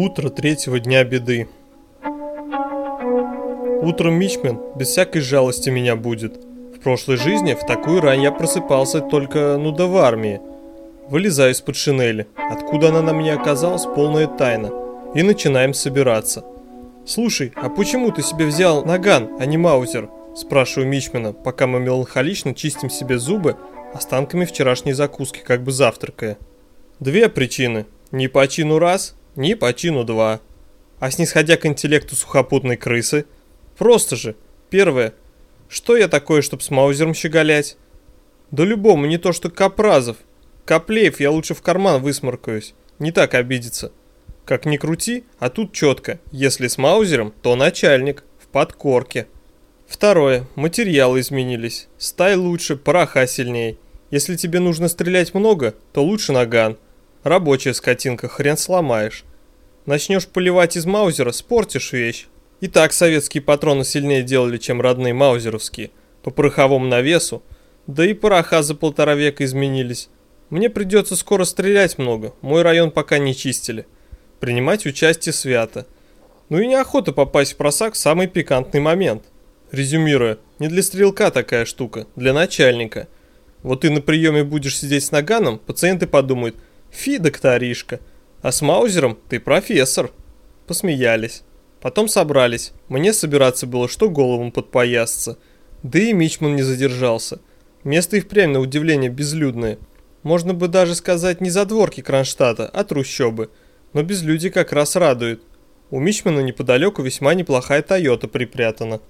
Утро третьего дня беды. Утром Мичмен без всякой жалости меня будет. В прошлой жизни в такую рань я просыпался только, ну да в армии. Вылезаю из-под шинели. Откуда она на мне оказалась, полная тайна. И начинаем собираться. «Слушай, а почему ты себе взял наган, а не маузер?» Спрашиваю Мичмена, пока мы меланхолично чистим себе зубы останками вчерашней закуски, как бы завтракая. Две причины. Не по чину раз, не по чину два. А снисходя к интеллекту сухопутной крысы, просто же. Первое. Что я такое, чтоб с маузером щеголять? Да любому, не то что Капразов. Каплеев я лучше в карман высморкаюсь. Не так обидеться. Как ни крути, а тут четко. Если с маузером, то начальник. В подкорке. Второе. Материалы изменились. Стай лучше, пороха сильней. Если тебе нужно стрелять много, то лучше наган. Рабочая скотинка, хрен сломаешь. Начнешь поливать из маузера, спортишь вещь. И так советские патроны сильнее делали, чем родные маузеровские. По пороховому навесу. Да и пороха за полтора века изменились. Мне придется скоро стрелять много, мой район пока не чистили. Принимать участие свято. Ну и неохота попасть в просак в самый пикантный момент. Резюмируя, не для стрелка такая штука, для начальника. Вот ты на приеме будешь сидеть с наганом, пациенты подумают, фи, докторишка, а с Маузером ты профессор. Посмеялись. Потом собрались. Мне собираться было, что головам подпоясаться. Да и Мичман не задержался. Место и впрямь на удивление безлюдное. Можно бы даже сказать не задворки Кронштадта, а трущобы. Но безлюдие как раз радует. У Мичмана неподалеку весьма неплохая Тойота припрятана.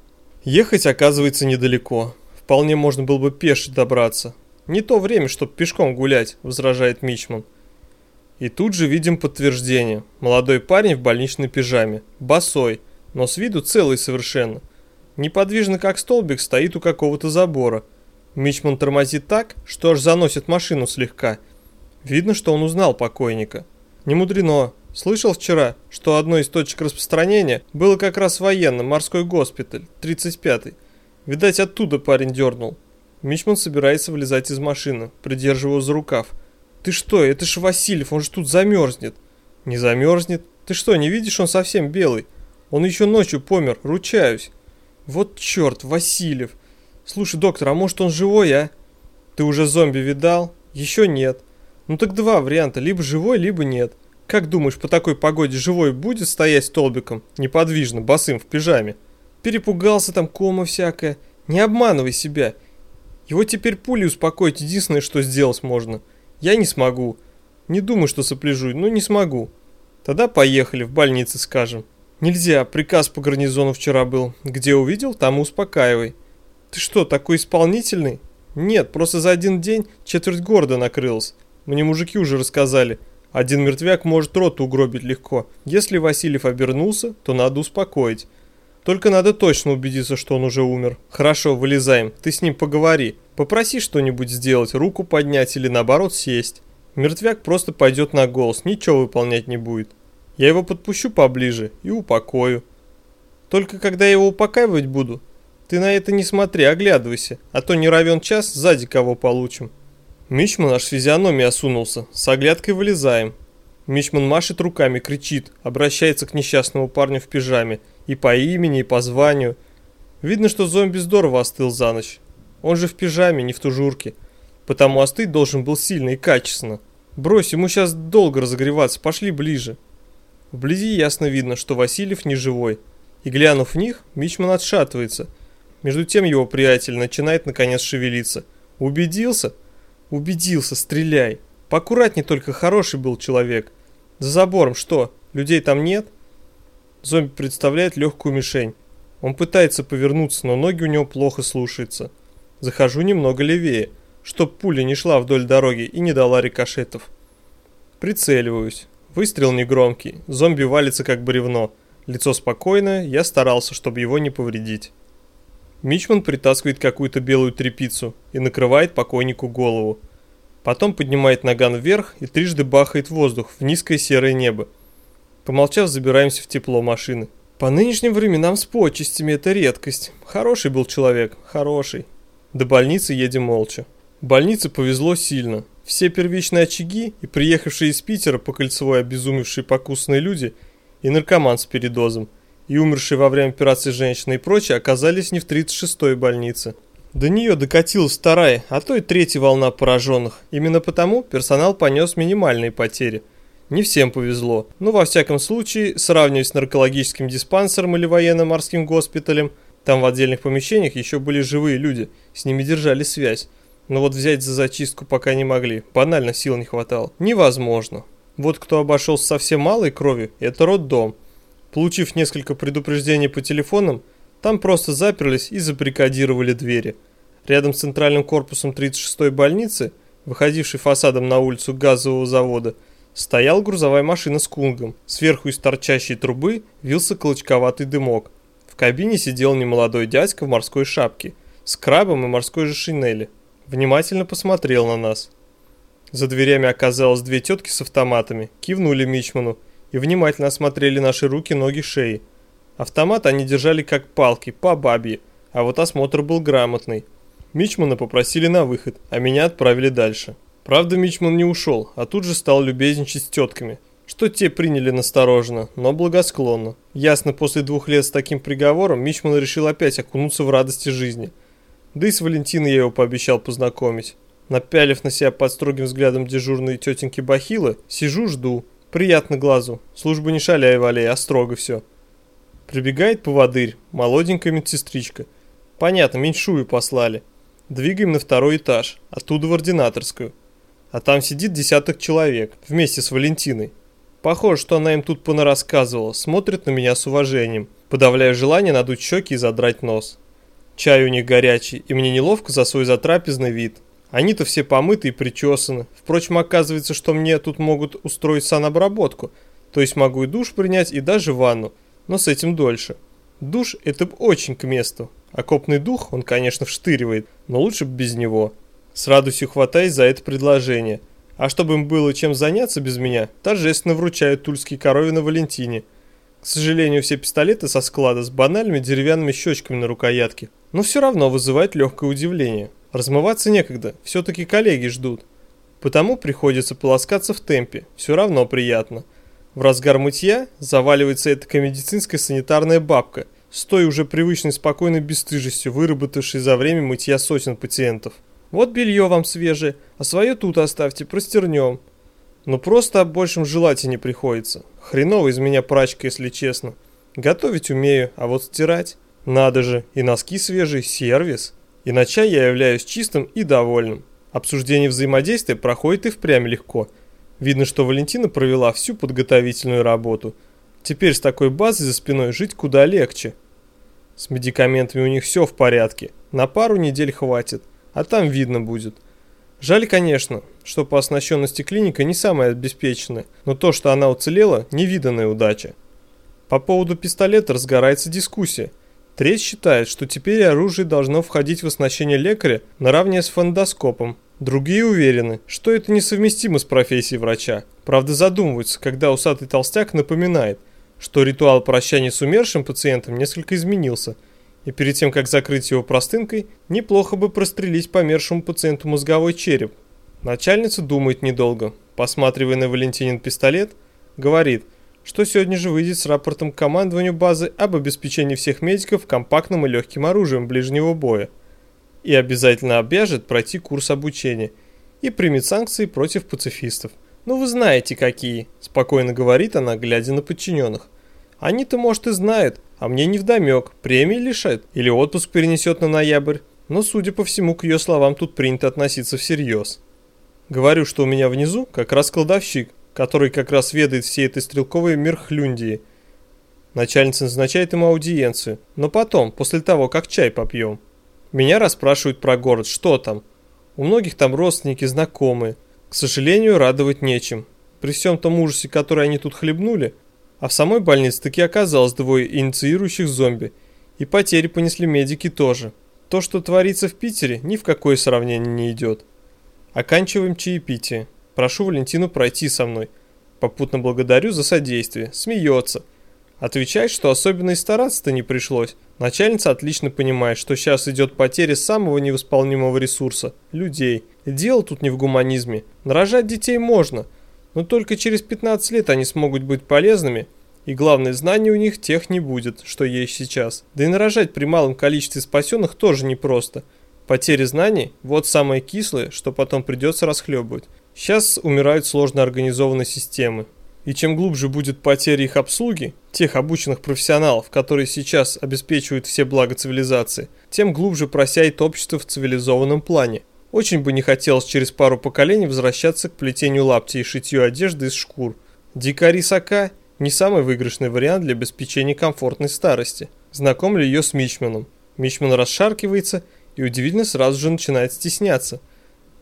Ехать оказывается недалеко. Вполне можно было бы пешить добраться. Не то время, чтобы пешком гулять, возражает Мичман. И тут же видим подтверждение. Молодой парень в больничной пижаме, босой, но с виду целый совершенно. Неподвижно как столбик стоит у какого-то забора. Мичман тормозит так, что аж заносит машину слегка. Видно, что он узнал покойника. Не мудрено. Слышал вчера, что одной из точек распространения было как раз военным, морской госпиталь, 35-й. Видать, оттуда парень дернул. Мичман собирается вылезать из машины, придерживая за рукав. Ты что, это ж Васильев, он же тут замерзнет. Не замерзнет. Ты что, не видишь, он совсем белый. Он еще ночью помер, ручаюсь. Вот черт, Васильев. Слушай, доктор, а может он живой, а? Ты уже зомби видал? Еще нет. Ну так два варианта, либо живой, либо нет. Как думаешь, по такой погоде живой будет стоять столбиком, неподвижно, босым в пижаме? Перепугался там кома всякая. Не обманывай себя. Его теперь пули успокоить единственное, что сделать можно – я не смогу. Не думаю, что сопляжу, но не смогу. Тогда поехали, в больнице скажем. Нельзя, приказ по гарнизону вчера был. Где увидел, там и успокаивай. Ты что, такой исполнительный? Нет, просто за один день четверть города накрылась. Мне мужики уже рассказали. Один мертвяк может роту угробить легко. Если Васильев обернулся, то надо успокоить. Только надо точно убедиться, что он уже умер. Хорошо, вылезаем. Ты с ним поговори. Попроси что-нибудь сделать, руку поднять или наоборот сесть. Мертвяк просто пойдет на голос, ничего выполнять не будет. Я его подпущу поближе и упокою. Только когда я его упокаивать буду, ты на это не смотри, оглядывайся, а то не равен час, сзади кого получим. Мичман аж физиономия осунулся, с оглядкой вылезаем. Мичман машет руками, кричит, обращается к несчастному парню в пижаме, и по имени, и по званию. Видно, что зомби здорово остыл за ночь. Он же в пижаме, не в тужурке. Потому остыть должен был сильно и качественно. Брось, ему сейчас долго разогреваться, пошли ближе. Вблизи ясно видно, что Васильев не живой. И глянув в них, Мичман отшатывается. Между тем его приятель начинает наконец шевелиться. Убедился? Убедился, стреляй. Поаккуратней только, хороший был человек. За забором что, людей там нет? Зомби представляет легкую мишень. Он пытается повернуться, но ноги у него плохо слушаются. Захожу немного левее, чтоб пуля не шла вдоль дороги и не дала рикошетов. Прицеливаюсь. Выстрел негромкий, зомби валится как бревно. Лицо спокойное, я старался, чтобы его не повредить. Мичман притаскивает какую-то белую трепицу и накрывает покойнику голову. Потом поднимает наган вверх и трижды бахает воздух в низкое серое небо. Помолчав, забираемся в тепло машины. По нынешним временам с почестями это редкость. Хороший был человек, хороший. До больницы едем молча. Больнице повезло сильно. Все первичные очаги и приехавшие из Питера по кольцевой обезумевшие покусные люди и наркоман с передозом, и умершие во время операции женщины и прочие оказались не в 36-й больнице. До нее докатилась вторая, а то и третья волна пораженных. Именно потому персонал понес минимальные потери. Не всем повезло, но во всяком случае, сравнивая с наркологическим диспансером или военно-морским госпиталем, там в отдельных помещениях еще были живые люди, с ними держали связь. Но вот взять за зачистку пока не могли, банально сил не хватало. Невозможно. Вот кто обошелся совсем малой кровью, это роддом. Получив несколько предупреждений по телефонам, там просто заперлись и забрикадировали двери. Рядом с центральным корпусом 36-й больницы, выходившей фасадом на улицу газового завода, стояла грузовая машина с кунгом. Сверху из торчащей трубы вился колочковатый дымок. В кабине сидел немолодой дядька в морской шапке, с крабом и морской же шинели. Внимательно посмотрел на нас. За дверями оказалось две тетки с автоматами, кивнули Мичману и внимательно осмотрели наши руки, ноги, шеи. Автомат они держали как палки, по бабье, а вот осмотр был грамотный. Мичмана попросили на выход, а меня отправили дальше. Правда, Мичман не ушел, а тут же стал любезничать с тетками, что те приняли настороженно, но благосклонно. Ясно, после двух лет с таким приговором Мичман решил опять окунуться в радости жизни. Да и с Валентиной я его пообещал познакомить. Напялив на себя под строгим взглядом дежурной тетеньки Бахилы, сижу жду, Приятно глазу. Служба не шаляй, валяй, а строго все. Прибегает поводырь, молоденькая медсестричка. Понятно, меньшую послали. Двигаем на второй этаж, оттуда в ординаторскую. А там сидит десяток человек, вместе с Валентиной. Похоже, что она им тут понарассказывала, смотрит на меня с уважением, подавляя желание надуть щеки и задрать нос. Чай у них горячий, и мне неловко за свой затрапезный вид. Они-то все помыты и причесаны. Впрочем, оказывается, что мне тут могут устроить санобработку. То есть могу и душ принять, и даже ванну. Но с этим дольше. Душ – это очень к месту. Окопный дух, он, конечно, вштыривает, но лучше бы без него. С радостью хватаюсь за это предложение. А чтобы им было чем заняться без меня, торжественно вручают тульские коровы на Валентине. К сожалению, все пистолеты со склада с банальными деревянными щечками на рукоятке. Но все равно вызывает легкое удивление. Размываться некогда, все-таки коллеги ждут. Потому приходится полоскаться в темпе, все равно приятно. В разгар мытья заваливается эта медицинская санитарная бабка, с той уже привычной спокойной бесстыжестью, выработавшей за время мытья сотен пациентов. Вот белье вам свежее, а свое тут оставьте, простернем. Но просто об большем желать и не приходится. Хреново из меня прачка, если честно. Готовить умею, а вот стирать? Надо же, и носки свежие, сервис. И на чай я являюсь чистым и довольным. Обсуждение взаимодействия проходит и впрямь легко. Видно, что Валентина провела всю подготовительную работу. Теперь с такой базой за спиной жить куда легче. С медикаментами у них все в порядке. На пару недель хватит, а там видно будет. Жаль, конечно, что по оснащенности клиника не самая обеспеченная, но то, что она уцелела, невиданная удача. По поводу пистолета разгорается дискуссия. Треть считает, что теперь оружие должно входить в оснащение лекаря наравне с фондоскопом. Другие уверены, что это несовместимо с профессией врача. Правда задумываются, когда усатый толстяк напоминает, что ритуал прощания с умершим пациентом несколько изменился, и перед тем, как закрыть его простынкой, неплохо бы прострелить помершему пациенту мозговой череп. Начальница думает недолго, посматривая на Валентинин пистолет, говорит – что сегодня же выйдет с рапортом к командованию базы об обеспечении всех медиков компактным и легким оружием ближнего боя и обязательно обяжет пройти курс обучения и примет санкции против пацифистов. «Ну вы знаете какие», – спокойно говорит она, глядя на подчиненных. «Они-то, может, и знают, а мне невдомек, премии лишат или отпуск перенесет на ноябрь, но, судя по всему, к ее словам тут принято относиться всерьез». Говорю, что у меня внизу как раз кладовщик, который как раз ведает всей этой стрелковой мерхлюндии. Начальница назначает ему аудиенцию, но потом, после того, как чай попьем. Меня расспрашивают про город, что там. У многих там родственники, знакомые. К сожалению, радовать нечем. При всем том ужасе, который они тут хлебнули, а в самой больнице таки оказалось двое инициирующих зомби. И потери понесли медики тоже. То, что творится в Питере, ни в какое сравнение не идет. Оканчиваем чаепитие. Прошу Валентину пройти со мной. Попутно благодарю за содействие. Смеется. Отвечает, что особенно и стараться-то не пришлось. Начальница отлично понимает, что сейчас идет потеря самого невосполнимого ресурса – людей. дело тут не в гуманизме. Нарожать детей можно, но только через 15 лет они смогут быть полезными И главное, знаний у них тех не будет, что есть сейчас. Да и нарожать при малом количестве спасенных тоже непросто. Потери знаний – вот самое кислое, что потом придется расхлебывать. Сейчас умирают сложно организованные системы. И чем глубже будет потеря их обслуги, тех обученных профессионалов, которые сейчас обеспечивают все блага цивилизации, тем глубже просяет общество в цивилизованном плане. Очень бы не хотелось через пару поколений возвращаться к плетению лаптей и шитью одежды из шкур. Дикари Сака – не самый выигрышный вариант для обеспечения комфортной старости. Знакомлю ее с Мичманом. Мичман расшаркивается и удивительно сразу же начинает стесняться.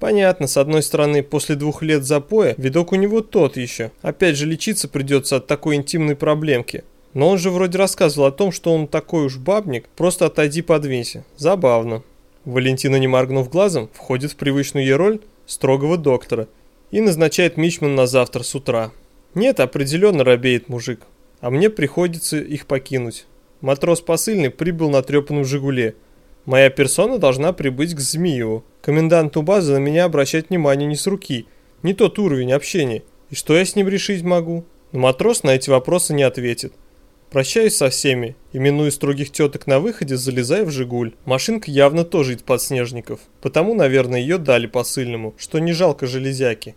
Понятно, с одной стороны, после двух лет запоя видок у него тот еще. Опять же лечиться придется от такой интимной проблемки. Но он же вроде рассказывал о том, что он такой уж бабник, просто отойди подвинься. Забавно. Валентина, не моргнув глазом, входит в привычную ей роль строгого доктора и назначает Мичман на завтра с утра. Нет, определенно робеет мужик, а мне приходится их покинуть. Матрос посыльный прибыл на трепанном «Жигуле», Моя персона должна прибыть к Змееву. Коменданту базы на меня обращать внимание не с руки. Не тот уровень общения. И что я с ним решить могу? Но матрос на эти вопросы не ответит. Прощаюсь со всеми, именуя строгих теток на выходе, залезая в «Жигуль». Машинка явно тоже из подснежников, потому, наверное, ее дали посыльному, что не жалко железяки.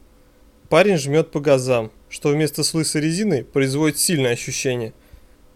Парень жмет по газам, что вместо с лысой резины производит сильное ощущение –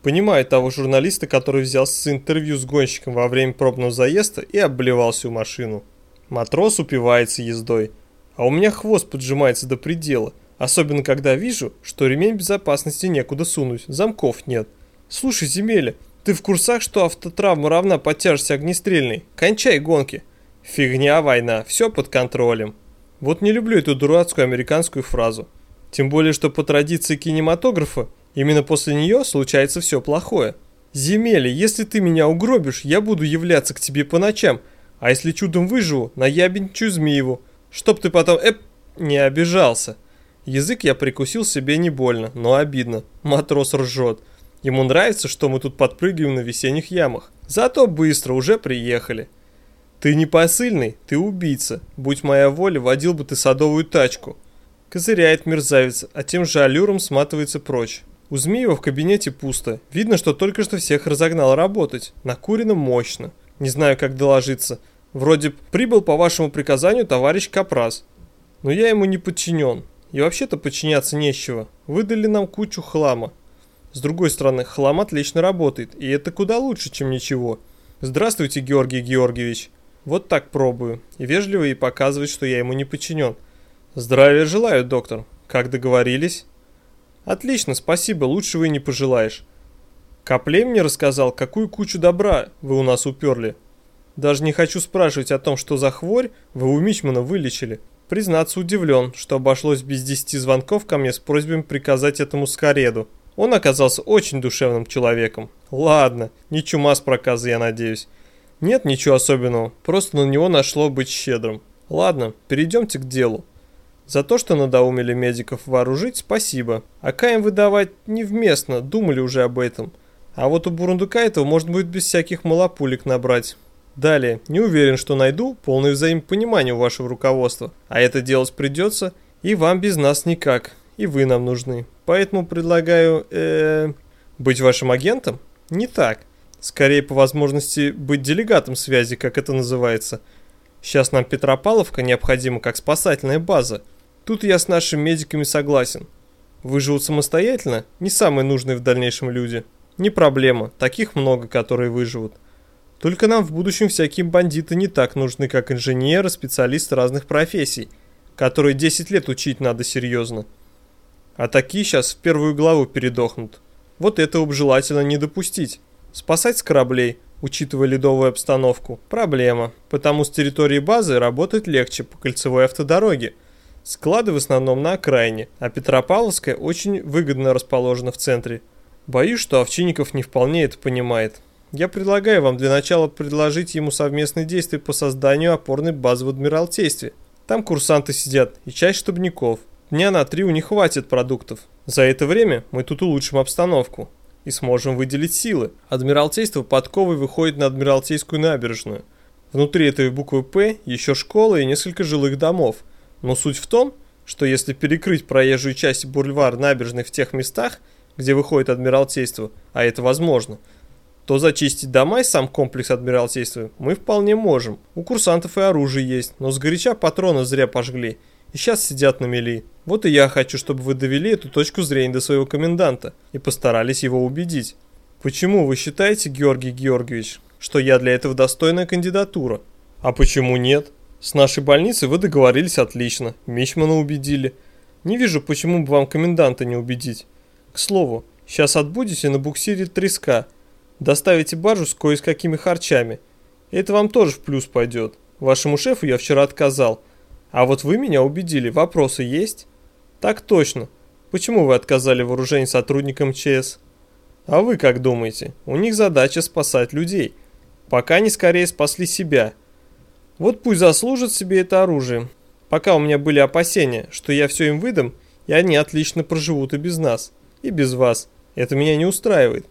Понимаю того журналиста, который взялся интервью с гонщиком во время пробного заезда и обблевал всю машину. Матрос упивается ездой, а у меня хвост поджимается до предела, особенно когда вижу, что ремень безопасности некуда сунуть, замков нет. Слушай, Земеля, ты в курсах, что автотравма равна по тяжести огнестрельной? Кончай гонки. Фигня война, все под контролем. Вот не люблю эту дурацкую американскую фразу. Тем более, что по традиции кинематографа Именно после нее случается все плохое. Земели, если ты меня угробишь, я буду являться к тебе по ночам, а если чудом выживу, наябенчу Змееву, чтоб ты потом, эп, не обижался. Язык я прикусил себе не больно, но обидно. Матрос ржет. Ему нравится, что мы тут подпрыгиваем на весенних ямах. Зато быстро, уже приехали. Ты не посыльный, ты убийца. Будь моя воля, водил бы ты садовую тачку. Козыряет мерзавец, а тем же аллюром сматывается прочь. У Змеева в кабинете пусто. Видно, что только что всех разогнал работать. Накурено мощно. Не знаю, как доложиться. Вроде прибыл по вашему приказанию товарищ Капрас. Но я ему не подчинен. И вообще-то подчиняться нечего. Выдали нам кучу хлама. С другой стороны, хлам отлично работает. И это куда лучше, чем ничего. Здравствуйте, Георгий Георгиевич. Вот так пробую. И вежливо и показывать, что я ему не подчинен. Здравия желаю, доктор. Как договорились? Отлично, спасибо, лучше вы не пожелаешь. Каплей мне рассказал, какую кучу добра вы у нас уперли. Даже не хочу спрашивать о том, что за хворь вы у Мичмана вылечили. Признаться удивлен, что обошлось без десяти звонков ко мне с просьбами приказать этому Скореду. Он оказался очень душевным человеком. Ладно, не чума с проказа, я надеюсь. Нет ничего особенного, просто на него нашло быть щедрым. Ладно, перейдемте к делу. За то, что надоумили медиков вооружить, спасибо. А Каем выдавать невместно, думали уже об этом. А вот у бурундука этого можно будет без всяких малопулек набрать. Далее, не уверен, что найду полное взаимопонимание у вашего руководства. А это делать придется, и вам без нас никак. И вы нам нужны. Поэтому предлагаю, э, быть вашим агентом? Не так. Скорее, по возможности, быть делегатом связи, как это называется. Сейчас нам Петропавловка необходима как спасательная база – Тут я с нашими медиками согласен. Выживут самостоятельно не самые нужные в дальнейшем люди. Не проблема, таких много, которые выживут. Только нам в будущем всякие бандиты не так нужны, как инженеры, специалисты разных профессий, которые 10 лет учить надо серьезно. А такие сейчас в первую главу передохнут. Вот этого бы желательно не допустить. Спасать с кораблей, учитывая ледовую обстановку, проблема, потому с территории базы работать легче по кольцевой автодороге – Склады в основном на окраине, а Петропавловская очень выгодно расположена в центре. Боюсь, что Овчинников не вполне это понимает. Я предлагаю вам для начала предложить ему совместные действия по созданию опорной базы в Адмиралтействе. Там курсанты сидят и часть штабников. Дня на три у них хватит продуктов. За это время мы тут улучшим обстановку и сможем выделить силы. Адмиралтейство подковой выходит на Адмиралтейскую набережную. Внутри этой буквы «П» еще школа и несколько жилых домов – но суть в том, что если перекрыть проезжую часть бульвар набережной в тех местах, где выходит Адмиралтейство, а это возможно, то зачистить дома и сам комплекс Адмиралтейства мы вполне можем. У курсантов и оружие есть, но сгоряча патроны зря пожгли. И сейчас сидят на мели. Вот и я хочу, чтобы вы довели эту точку зрения до своего коменданта и постарались его убедить. Почему вы считаете, Георгий Георгиевич, что я для этого достойная кандидатура? А почему нет? С нашей больницей вы договорились отлично, Мичмана убедили. Не вижу, почему бы вам коменданта не убедить. К слову, сейчас отбудете на буксире треска, доставите баржу с кое с какими харчами. Это вам тоже в плюс пойдет. Вашему шефу я вчера отказал. А вот вы меня убедили, вопросы есть? Так точно. Почему вы отказали вооружению сотрудникам ЧС? А вы как думаете? У них задача спасать людей. Пока они скорее спасли себя. Вот пусть заслужат себе это оружие. Пока у меня были опасения, что я все им выдам, и они отлично проживут и без нас, и без вас. Это меня не устраивает.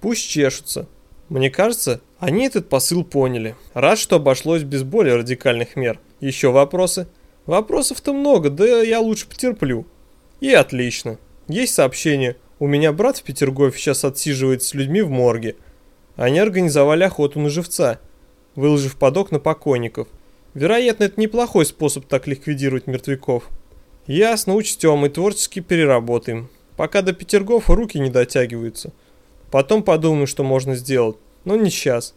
Пусть чешутся. Мне кажется, они этот посыл поняли. Рад, что обошлось без более радикальных мер. Еще вопросы? Вопросов-то много, да я лучше потерплю. И отлично. Есть сообщение. У меня брат в Петергофе сейчас отсиживает с людьми в морге. Они организовали охоту на живца, выложив под окна покойников. Вероятно, это неплохой способ так ликвидировать мертвяков. Ясно, учтем и творчески переработаем. Пока до Петергофа руки не дотягиваются. Потом подумаем, что можно сделать. Но не сейчас.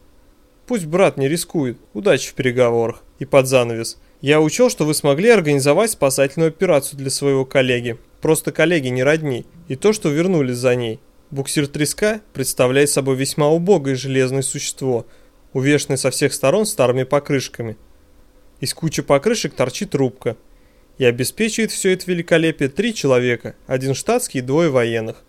Пусть брат не рискует. Удачи в переговорах. И под занавес. Я учел, что вы смогли организовать спасательную операцию для своего коллеги. Просто коллеги не родни. И то, что вернулись за ней. Буксир треска представляет собой весьма убогое железное существо, увешанное со всех сторон старыми покрышками. Из кучи покрышек торчит трубка. И обеспечивает все это великолепие три человека, один штатский и двое военных.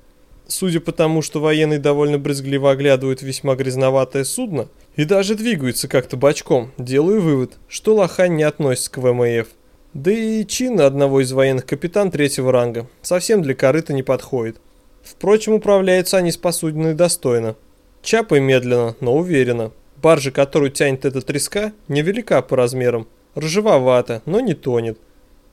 Судя по тому, что военные довольно брезгливо оглядывают весьма грязноватое судно и даже двигаются как-то бочком, делаю вывод, что Лохань не относится к ВМФ. Да и чин одного из военных капитан третьего ранга совсем для корыта не подходит. Впрочем, управляются они с посудиной достойно. Чапой медленно, но уверенно. Баржа, которую тянет эта треска, невелика по размерам. Ржавовата, но не тонет.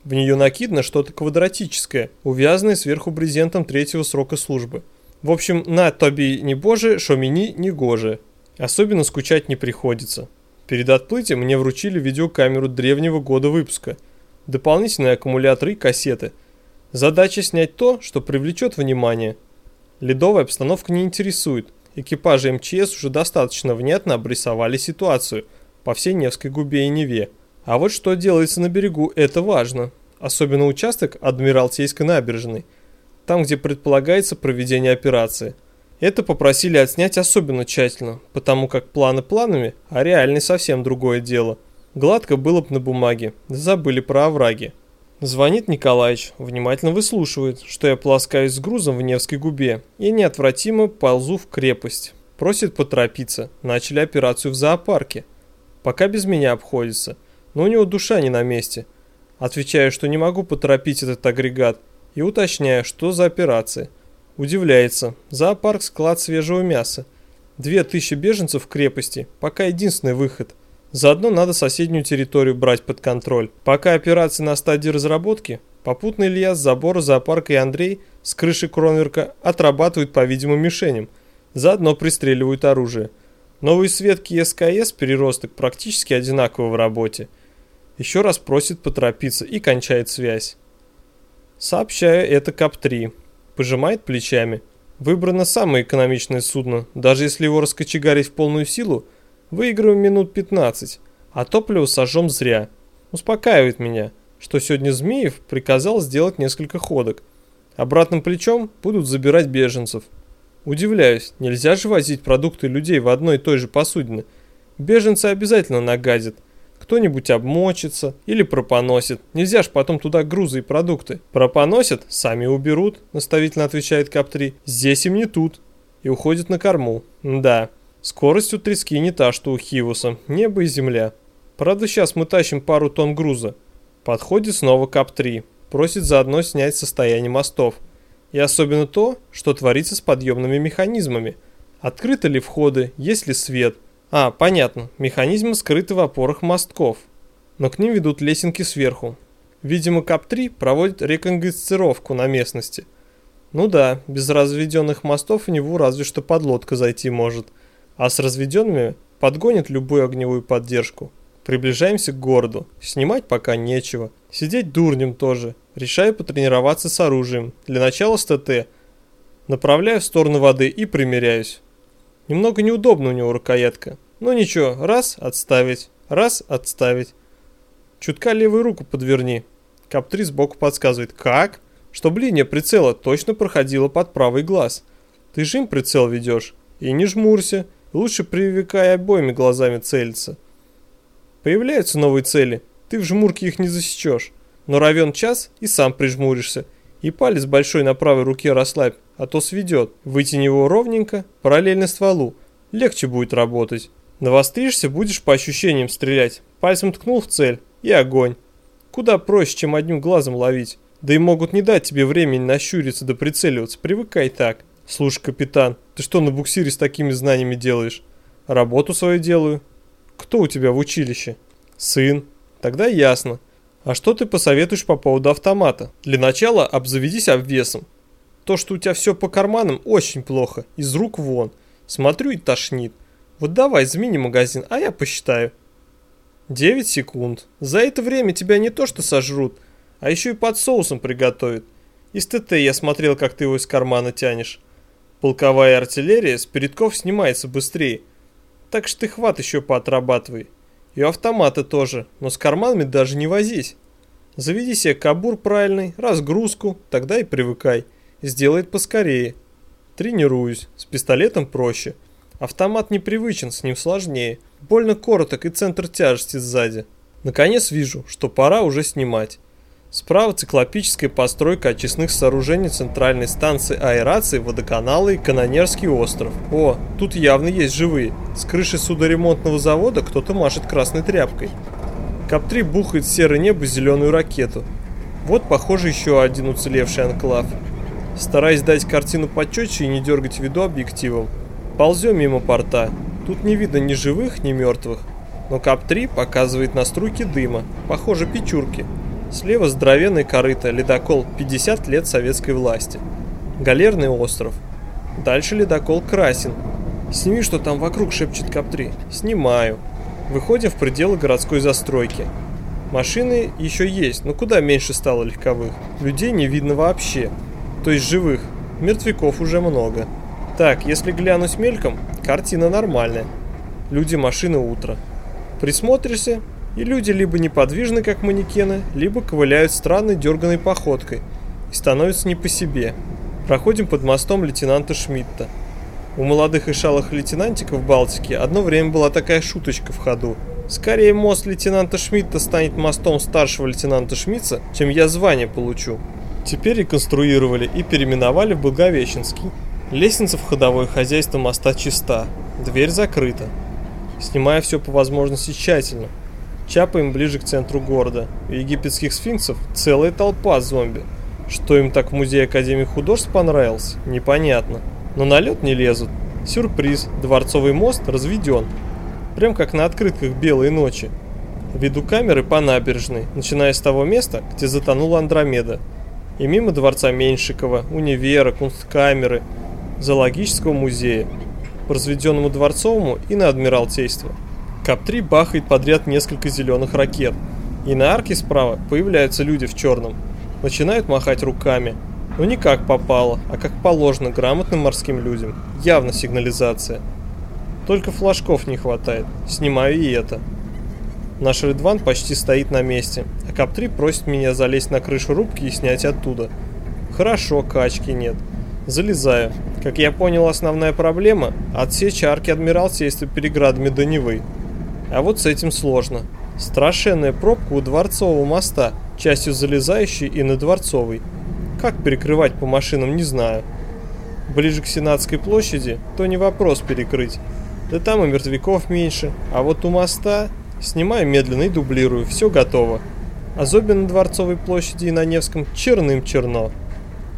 В нее накидано что-то квадратическое, увязанное сверху брезентом третьего срока службы. В общем, на тоби не боже, шомини не гоже. Особенно скучать не приходится. Перед отплытием мне вручили видеокамеру древнего года выпуска, дополнительные аккумуляторы и кассеты – Задача снять то, что привлечет внимание. Ледовая обстановка не интересует. Экипажи МЧС уже достаточно внятно обрисовали ситуацию по всей Невской губе и Неве. А вот что делается на берегу, это важно. Особенно участок Адмиралтейской набережной, там, где предполагается проведение операции. Это попросили отснять особенно тщательно, потому как планы планами, а реальный совсем другое дело. Гладко было бы на бумаге, забыли про овраги. Звонит Николаевич, внимательно выслушивает, что я пласкаюсь с грузом в Невской губе и неотвратимо ползу в крепость. Просит поторопиться, начали операцию в зоопарке. Пока без меня обходится, но у него душа не на месте. Отвечаю, что не могу поторопить этот агрегат и уточняю, что за операция. Удивляется, зоопарк склад свежего мяса. Две тысячи беженцев в крепости, пока единственный выход. Заодно надо соседнюю территорию брать под контроль. Пока операция на стадии разработки, попутно Илья с забора зоопарка и Андрей с крыши Кронверка отрабатывают по видимым мишеням, заодно пристреливают оружие. Новые светки СКС переросток практически одинаковы в работе. Еще раз просит поторопиться и кончает связь. Сообщаю это КАП-3. Пожимает плечами. Выбрано самое экономичное судно. Даже если его раскочегарить в полную силу – Выиграем минут 15, а топливо сожжем зря. Успокаивает меня, что сегодня Змеев приказал сделать несколько ходок. Обратным плечом будут забирать беженцев. Удивляюсь, нельзя же возить продукты людей в одной и той же посудине. Беженцы обязательно нагадят. Кто-нибудь обмочится или пропоносит. Нельзя ж потом туда грузы и продукты. Пропоносят, сами уберут, наставительно отвечает КАП-3. Здесь им не тут. И уходит на корму. Да. Скорость у трески не та, что у Хивуса, небо и земля. Правда, сейчас мы тащим пару тонн груза. Подходит снова КАП-3, просит заодно снять состояние мостов. И особенно то, что творится с подъемными механизмами. Открыты ли входы, есть ли свет. А, понятно, механизмы скрыты в опорах мостков. Но к ним ведут лесенки сверху. Видимо, КАП-3 проводит рекогносцировку на местности. Ну да, без разведенных мостов в него разве что подлодка зайти может. А с разведенными подгонит любую огневую поддержку. Приближаемся к городу. Снимать пока нечего. Сидеть дурнем тоже. Решаю потренироваться с оружием. Для начала с ТТ. Направляю в сторону воды и примеряюсь. Немного неудобно у него рукоятка. Но ничего, раз отставить, раз отставить. Чутка левую руку подверни. Кап-3 сбоку подсказывает. Как? Чтобы линия прицела точно проходила под правый глаз. Ты же им прицел ведешь. И не жмурься. Лучше привыкай обоими глазами целиться. Появляются новые цели. Ты в жмурке их не засечешь. Но равен час и сам прижмуришься. И палец большой на правой руке расслабь, а то сведет. Вытяни его ровненько, параллельно стволу. Легче будет работать. Навостришься, будешь по ощущениям стрелять. Пальцем ткнул в цель, и огонь. Куда проще, чем одним глазом ловить. Да и могут не дать тебе времени нащуриться да прицеливаться. Привыкай так. Слушай, капитан, ты что на буксире с такими знаниями делаешь? Работу свою делаю. Кто у тебя в училище? Сын. Тогда ясно. А что ты посоветуешь по поводу автомата? Для начала обзаведись обвесом. То, что у тебя все по карманам, очень плохо. Из рук вон. Смотрю и тошнит. Вот давай, замени магазин, а я посчитаю. 9 секунд. За это время тебя не то что сожрут, а еще и под соусом приготовят. Из ТТ я смотрел, как ты его из кармана тянешь. Полковая артиллерия с передков снимается быстрее. Так что ты хват еще поотрабатывай. И автоматы тоже, но с карманами даже не возись. Заведи себе кабур правильный, разгрузку, тогда и привыкай. Сделает поскорее. Тренируюсь, с пистолетом проще. Автомат непривычен, с ним сложнее. Больно короток и центр тяжести сзади. Наконец вижу, что пора уже снимать. Справа циклопическая постройка очистных сооружений центральной станции аэрации водоканала и Канонерский остров. О, тут явно есть живые. С крыши судоремонтного завода кто-то машет красной тряпкой. КАП-3 бухает в серое небо зеленую ракету. Вот, похоже, еще один уцелевший анклав. Стараясь дать картину почетче и не дергать виду объективом, ползем мимо порта. Тут не видно ни живых, ни мертвых. Но КАП-3 показывает на струйки дыма, похоже печурки. Слева здоровенный корыто, ледокол 50 лет советской власти. Галерный остров. Дальше ледокол Красин. Сними, что там вокруг, шепчет Кап-3. Снимаю. Выходим в пределы городской застройки. Машины еще есть, но куда меньше стало легковых. Людей не видно вообще. То есть живых. Мертвяков уже много. Так, если глянуть мельком, картина нормальная. Люди, машины, утро. Присмотришься, и люди либо неподвижны, как манекены, либо ковыляют странной дерганой походкой и становятся не по себе. Проходим под мостом лейтенанта Шмидта. У молодых и шалых лейтенантиков в Балтике одно время была такая шуточка в ходу. Скорее мост лейтенанта Шмидта станет мостом старшего лейтенанта Шмидца, чем я звание получу. Теперь реконструировали и переименовали в Благовещенский. Лестница в ходовое хозяйство моста чиста, дверь закрыта. Снимаю все по возможности тщательно, Чапаем ближе к центру города. У египетских сфинксов целая толпа зомби. Что им так в музее Академии художеств понравилось, непонятно. Но на лед не лезут. Сюрприз, дворцовый мост разведен. Прям как на открытках белой ночи. Веду камеры по набережной, начиная с того места, где затонула Андромеда. И мимо дворца Меньшикова, универа, кунсткамеры, зоологического музея, разведенному дворцовому и на Адмиралтейство. КАП-3 бахает подряд несколько зеленых ракет. И на арке справа появляются люди в черном. Начинают махать руками. Но не как попало, а как положено грамотным морским людям. Явно сигнализация. Только флажков не хватает. Снимаю и это. Наш Редван почти стоит на месте, а КАП-3 просит меня залезть на крышу рубки и снять оттуда. Хорошо, качки нет. Залезаю. Как я понял, основная проблема – отсечь арки Адмиралтейства переградами до Невы. А вот с этим сложно. Страшенная пробка у Дворцового моста, частью залезающей и на Дворцовый. Как перекрывать по машинам, не знаю. Ближе к Сенатской площади, то не вопрос перекрыть. Да там и мертвяков меньше. А вот у моста снимаю медленно и дублирую, все готово. А зомби на Дворцовой площади и на Невском черным черно.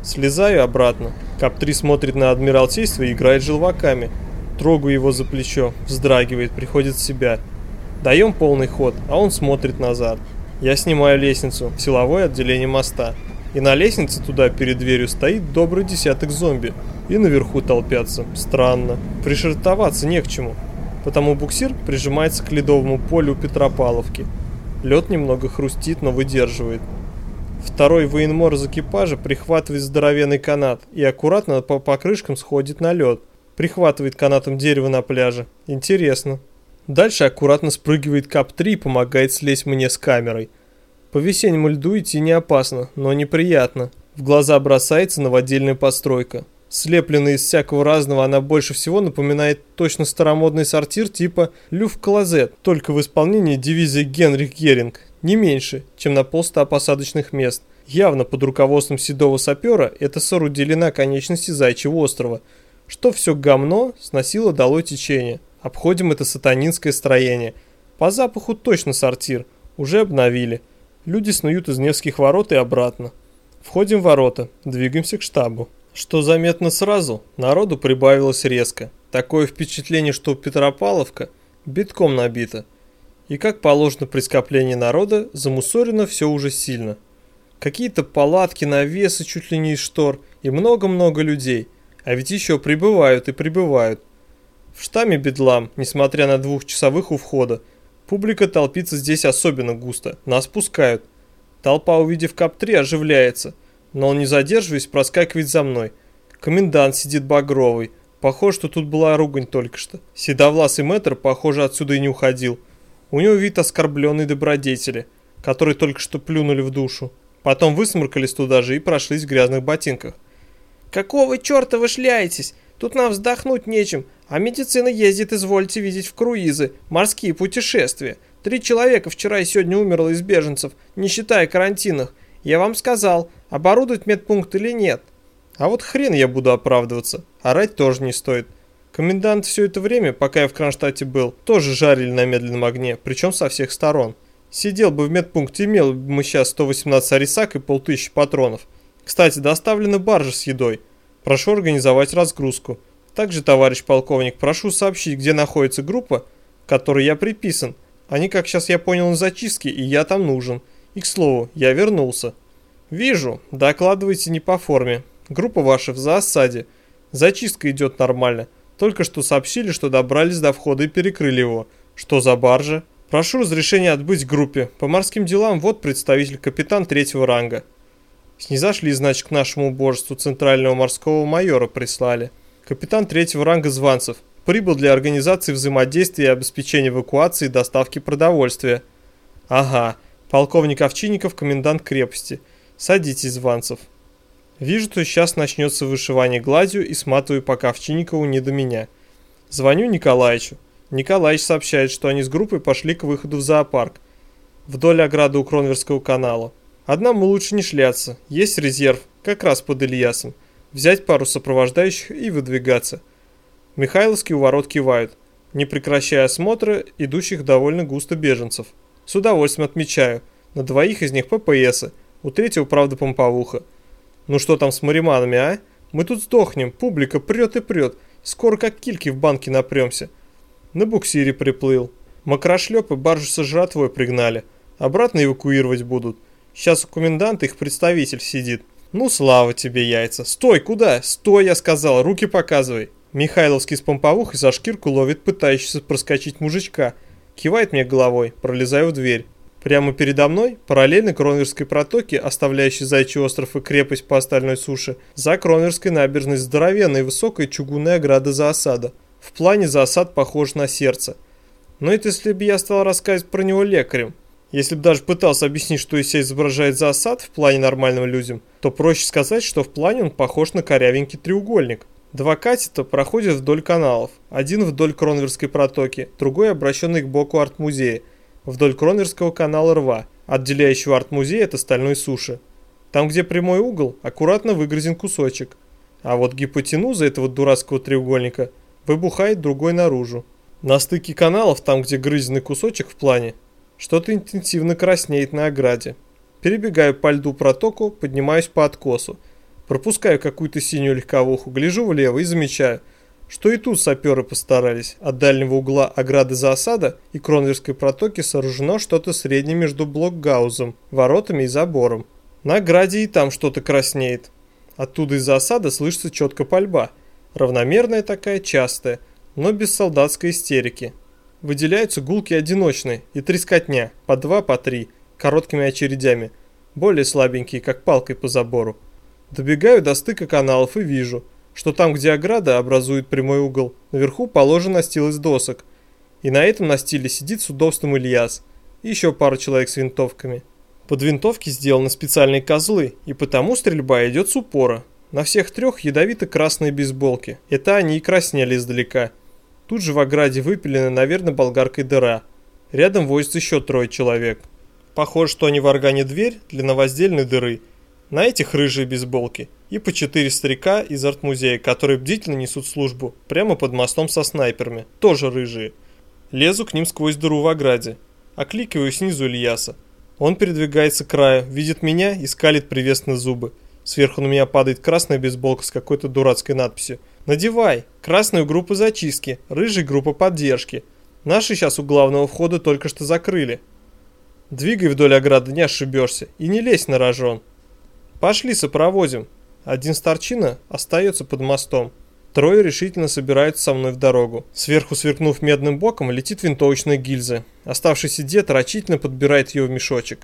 Слезаю обратно. Кап-3 смотрит на Адмиралтейство и играет желваками. Трогаю его за плечо, вздрагивает, приходит в себя. Даем полный ход, а он смотрит назад. Я снимаю лестницу в силовое отделение моста. И на лестнице туда перед дверью стоит добрый десяток зомби. И наверху толпятся. Странно. Пришвартоваться не к чему. Потому буксир прижимается к ледовому полю Петропавловки. Лед немного хрустит, но выдерживает. Второй военмор из экипажа прихватывает здоровенный канат и аккуратно по покрышкам сходит на лед. Прихватывает канатом дерево на пляже. Интересно. Дальше аккуратно спрыгивает КАП-3 и помогает слезть мне с камерой. По весеннему льду идти не опасно, но неприятно. В глаза бросается новодельная постройка. Слепленная из всякого разного, она больше всего напоминает точно старомодный сортир типа «Люф-клозет», только в исполнении дивизии Генрих Геринг, не меньше, чем на полста посадочных мест. Явно под руководством седого сапера это соорудили на конечности Зайчьего острова, что все гомно сносило долой течение. Обходим это сатанинское строение. По запаху точно сортир, уже обновили. Люди снуют из Невских ворот и обратно. Входим в ворота, двигаемся к штабу. Что заметно сразу, народу прибавилось резко. Такое впечатление, что Петропавловка битком набита. И как положено при скоплении народа, замусорено все уже сильно. Какие-то палатки, навесы чуть ли не из штор и много-много людей. А ведь еще прибывают и прибывают. В штаме бедлам, несмотря на двухчасовых у входа. Публика толпится здесь особенно густо, нас пускают. Толпа, увидев КАП-3, оживляется – но он не задерживаясь проскакивает за мной. Комендант сидит багровый. Похоже, что тут была ругань только что. Седовласый мэтр, похоже, отсюда и не уходил. У него вид оскорбленной добродетели, которые только что плюнули в душу. Потом высморкались туда же и прошлись в грязных ботинках. «Какого черта вы шляетесь? Тут нам вздохнуть нечем, а медицина ездит, извольте видеть, в круизы, морские путешествия. Три человека вчера и сегодня умерло из беженцев, не считая карантинах. Я вам сказал, оборудовать медпункт или нет. А вот хрен я буду оправдываться. Орать тоже не стоит. Комендант все это время, пока я в Кронштадте был, тоже жарили на медленном огне, причем со всех сторон. Сидел бы в медпункте, имел бы мы сейчас 118 арисак и полтысячи патронов. Кстати, доставлена баржа с едой. Прошу организовать разгрузку. Также, товарищ полковник, прошу сообщить, где находится группа, которой я приписан. Они, как сейчас я понял, на зачистке, и я там нужен. И, к слову, я вернулся. Вижу, докладывайте не по форме. Группа ваша в засаде. Зачистка идет нормально. Только что сообщили, что добрались до входа и перекрыли его. Что за баржа? Прошу разрешения отбыть группе. По морским делам вот представитель капитан третьего ранга. Снизошли, значит, к нашему убожеству центрального морского майора прислали. Капитан третьего ранга Званцев. Прибыл для организации взаимодействия и обеспечения эвакуации и доставки продовольствия. Ага, Полковник Овчинников, комендант крепости. Садитесь, Званцев. Вижу, что сейчас начнется вышивание гладью и сматываю пока Овчинникову не до меня. Звоню Николаевичу. Николаевич сообщает, что они с группой пошли к выходу в зоопарк. Вдоль ограды у Кронверского канала. Одному лучше не шляться. Есть резерв, как раз под Ильясом. Взять пару сопровождающих и выдвигаться. Михайловские у ворот кивают, не прекращая осмотра идущих довольно густо беженцев. С удовольствием отмечаю. На двоих из них ППСы, у третьего, правда, помповуха. Ну что там с мариманами, а? Мы тут сдохнем, публика прет и прет. Скоро как кильки в банке напремся. На буксире приплыл. Макрошлепы баржу со жратвой пригнали. Обратно эвакуировать будут. Сейчас у коменданта их представитель сидит. Ну, слава тебе, яйца. Стой, куда? Стой, я сказал, руки показывай. Михайловский с помповухой за шкирку ловит пытающийся проскочить мужичка – Кивает мне головой, пролезаю в дверь. Прямо передо мной, параллельно Кронверской протоке, оставляющей Зайчий остров и крепость по остальной суше, за Кронверской набережной здоровенная и высокая чугунная ограда за осада. В плане за осад похож на сердце. Но это если бы я стал рассказывать про него лекарем. Если бы даже пытался объяснить, что из себя изображает за осад в плане нормальным людям, то проще сказать, что в плане он похож на корявенький треугольник. Два катета проходят вдоль каналов. Один вдоль Кронверской протоки, другой обращенный к боку арт-музея, вдоль Кронверского канала рва, отделяющего арт-музей от остальной суши. Там, где прямой угол, аккуратно выгрызен кусочек. А вот гипотенуза этого дурацкого треугольника выбухает другой наружу. На стыке каналов, там, где грызенный кусочек в плане, что-то интенсивно краснеет на ограде. Перебегаю по льду протоку, поднимаюсь по откосу. Пропускаю какую-то синюю легковуху, гляжу влево и замечаю, что и тут саперы постарались. От дальнего угла ограды за осада и Кронверской протоки сооружено что-то среднее между блокгаузом, воротами и забором. На ограде и там что-то краснеет. Оттуда из засады слышится четко пальба. Равномерная такая, частая, но без солдатской истерики. Выделяются гулки одиночные и трескотня, по два, по три, короткими очередями, более слабенькие, как палкой по забору. Добегаю до стыка каналов и вижу, что там, где ограда образует прямой угол, наверху положен настил из досок. И на этом настиле сидит с удобством Ильяс и еще пара человек с винтовками. Под винтовки сделаны специальные козлы, и потому стрельба идет с упора. На всех трех ядовито-красные бейсболки. Это они и краснели издалека. Тут же в ограде выпилена, наверное, болгаркой дыра. Рядом возится еще трое человек. Похоже, что они в органе дверь для новоздельной дыры. На этих рыжие бейсболки. И по четыре старика из арт-музея, которые бдительно несут службу, прямо под мостом со снайперами. Тоже рыжие. Лезу к ним сквозь дыру в ограде. Окликиваю снизу Ильяса. Он передвигается к краю, видит меня и скалит приветственно зубы. Сверху на меня падает красная бейсболка с какой-то дурацкой надписью. «Надевай! Красную группу зачистки, рыжий группа поддержки. Наши сейчас у главного входа только что закрыли. Двигай вдоль ограды, не ошибешься, и не лезь на рожон. Пошли, сопроводим. Один старчина остается под мостом. Трое решительно собираются со мной в дорогу. Сверху сверкнув медным боком, летит винтовочная гильза. Оставшийся дед рачительно подбирает ее в мешочек.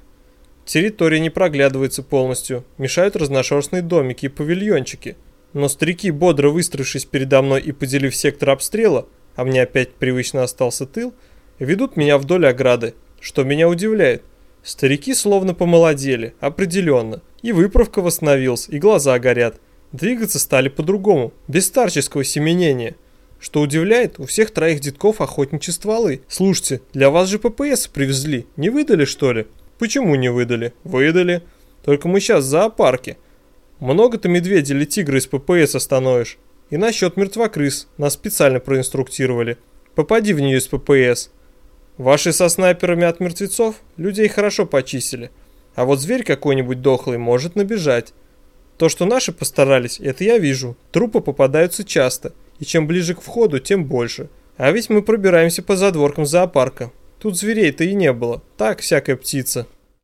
Территория не проглядывается полностью, мешают разношерстные домики и павильончики. Но старики, бодро выстроившись передо мной и поделив сектор обстрела, а мне опять привычно остался тыл, ведут меня вдоль ограды, что меня удивляет. Старики словно помолодели, определенно, и выправка восстановилась, и глаза горят – Двигаться стали по-другому, без старческого семенения. Что удивляет, у всех троих детков охотничьи стволы. Слушайте, для вас же ППС привезли, не выдали что ли? Почему не выдали? Выдали. Только мы сейчас в зоопарке. Много ты медведя или тигра из ППС остановишь. И насчет мертвокрыс нас специально проинструктировали. Попади в нее из ППС. Ваши со снайперами от мертвецов людей хорошо почистили. А вот зверь какой-нибудь дохлый может набежать. То, что наши постарались, это я вижу. Трупы попадаются часто, и чем ближе к входу, тем больше. А ведь мы пробираемся по задворкам зоопарка. Тут зверей-то и не было. Так, всякая птица.